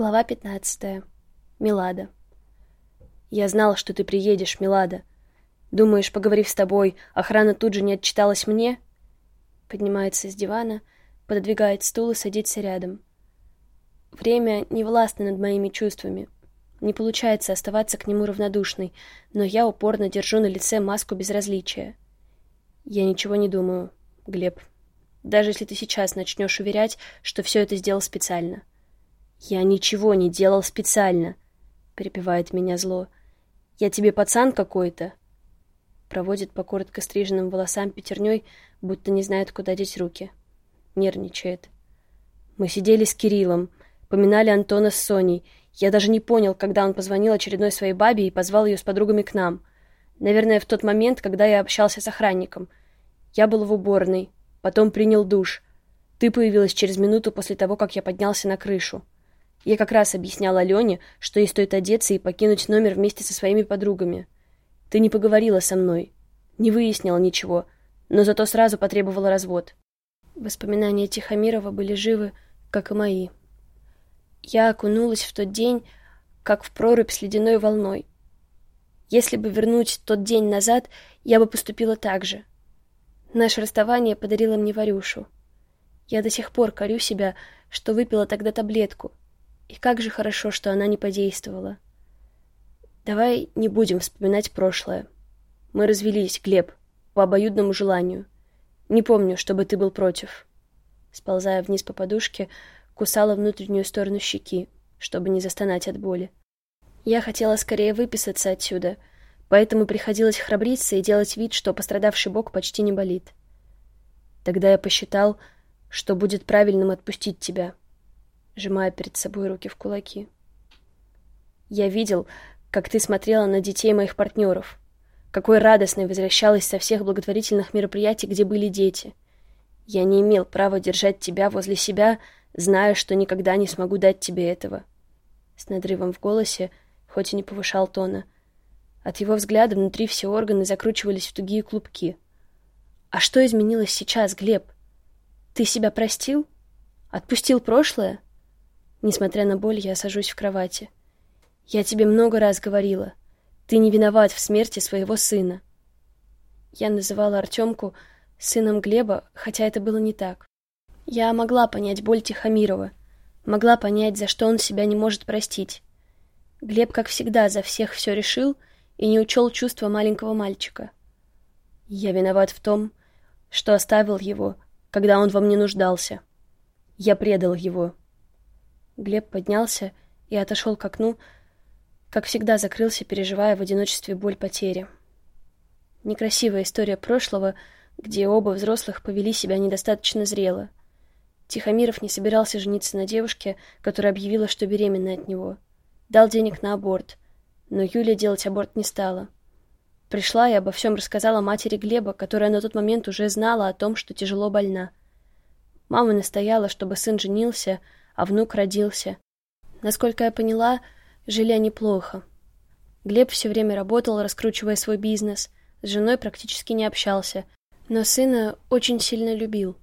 Глава 15. Милада. Я знал, что ты приедешь, Милада. Думаешь, поговорив с тобой, охрана тут же не отчиталась мне? Поднимается с дивана, пододвигает стул и садится рядом. Время не властно над моими чувствами. Не получается оставаться к нему равнодушной, но я упорно держу на лице маску безразличия. Я ничего не думаю, Глеб. Даже если ты сейчас начнешь уверять, что все это сделал специально. «Я ничего не делал специально», — перепевает меня зло. «Я тебе пацан какой-то?» Проводит по коротко стриженным волосам пятерней, будто не знает, куда деть руки. Нервничает. Мы сидели с Кириллом, поминали Антона с Соней. Я даже не понял, когда он позвонил очередной своей бабе и позвал ее с подругами к нам. Наверное, в тот момент, когда я общался с охранником. Я был в уборной, потом принял душ. Ты появилась через минуту после того, как я поднялся на крышу. Я как раз объясняла Алене, что ей стоит одеться и покинуть номер вместе со своими подругами. Ты не поговорила со мной, не выяснила ничего, но зато сразу потребовала развод. Воспоминания Тихомирова были живы, как и мои. Я окунулась в тот день, как в прорубь с ледяной волной. Если бы вернуть тот день назад, я бы поступила так же. Наше расставание подарило мне Варюшу. Я до сих пор корю себя, что выпила тогда таблетку — и как же хорошо, что она не подействовала. Давай не будем вспоминать прошлое. Мы развелись, Глеб, по обоюдному желанию. Не помню, чтобы ты был против. Сползая вниз по подушке, кусала внутреннюю сторону щеки, чтобы не застонать от боли. Я хотела скорее выписаться отсюда, поэтому приходилось храбриться и делать вид, что пострадавший бок почти не болит. Тогда я посчитал, что будет правильным отпустить тебя сжимая перед собой руки в кулаки. Я видел, как ты смотрела на детей моих партнеров, какой радостной возвращалась со всех благотворительных мероприятий, где были дети. Я не имел права держать тебя возле себя, зная, что никогда не смогу дать тебе этого. С надрывом в голосе, хоть и не повышал тона. От его взгляда внутри все органы закручивались в тугие клубки. А что изменилось сейчас, Глеб? Ты себя простил? Отпустил прошлое? Несмотря на боль, я сажусь в кровати. Я тебе много раз говорила. Ты не виноват в смерти своего сына. Я называла Артемку сыном Глеба, хотя это было не так. Я могла понять боль Тихомирова, могла понять, за что он себя не может простить. Глеб, как всегда, за всех все решил и не учел чувства маленького мальчика. Я виноват в том, что оставил его, когда он во мне нуждался. Я предал его. Глеб поднялся и отошел к окну, как всегда закрылся, переживая в одиночестве боль потери. Некрасивая история прошлого, где оба взрослых повели себя недостаточно зрело. Тихомиров не собирался жениться на девушке, которая объявила, что беременна от него. Дал денег на аборт, но Юлия делать аборт не стала. Пришла и обо всем рассказала матери Глеба, которая на тот момент уже знала о том, что тяжело больна. Мама настояла, чтобы сын женился, а внук родился. Насколько я поняла, жили они плохо. Глеб все время работал, раскручивая свой бизнес, с женой практически не общался, но сына очень сильно любил.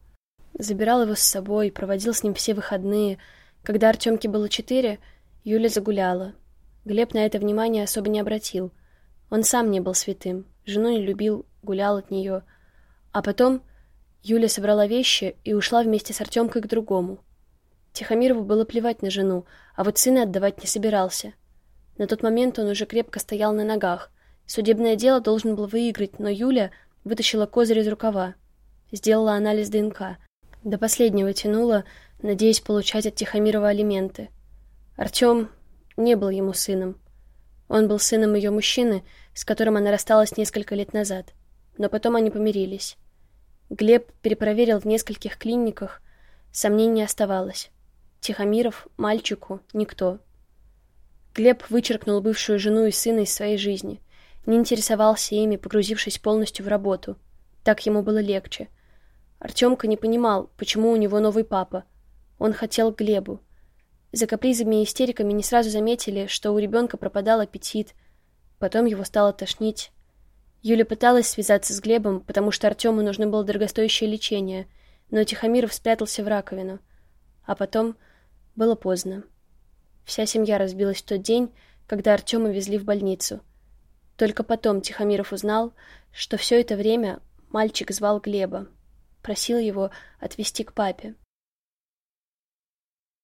Забирал его с собой, проводил с ним все выходные. Когда Артемке было четыре, Юля загуляла. Глеб на это внимание особо не обратил. Он сам не был святым, жену не любил, гулял от нее. А потом Юля собрала вещи и ушла вместе с Артемкой к другому. Тихомирову было плевать на жену, а вот сына отдавать не собирался. На тот момент он уже крепко стоял на ногах. Судебное дело должен был выиграть, но Юля вытащила козырь из рукава. Сделала анализ ДНК. До последнего тянула, надеясь получать от Тихомирова алименты. Артем не был ему сыном. Он был сыном ее мужчины, с которым она рассталась несколько лет назад. Но потом они помирились. Глеб перепроверил в нескольких клиниках, сомнений не оставалось. Тихомиров мальчику никто. Глеб вычеркнул бывшую жену и сына из своей жизни. Не интересовался ими, погрузившись полностью в работу. Так ему было легче. Артемка не понимал, почему у него новый папа. Он хотел Глебу. За капризами и истериками не сразу заметили, что у ребенка пропадал аппетит. Потом его стало тошнить. Юля пыталась связаться с Глебом, потому что Артему нужно было дорогостоящее лечение, но Тихомиров спрятался в раковину. А потом было поздно. Вся семья разбилась в тот день, когда Артема везли в больницу. Только потом Тихомиров узнал, что все это время мальчик звал Глеба, просил его отвезти к папе.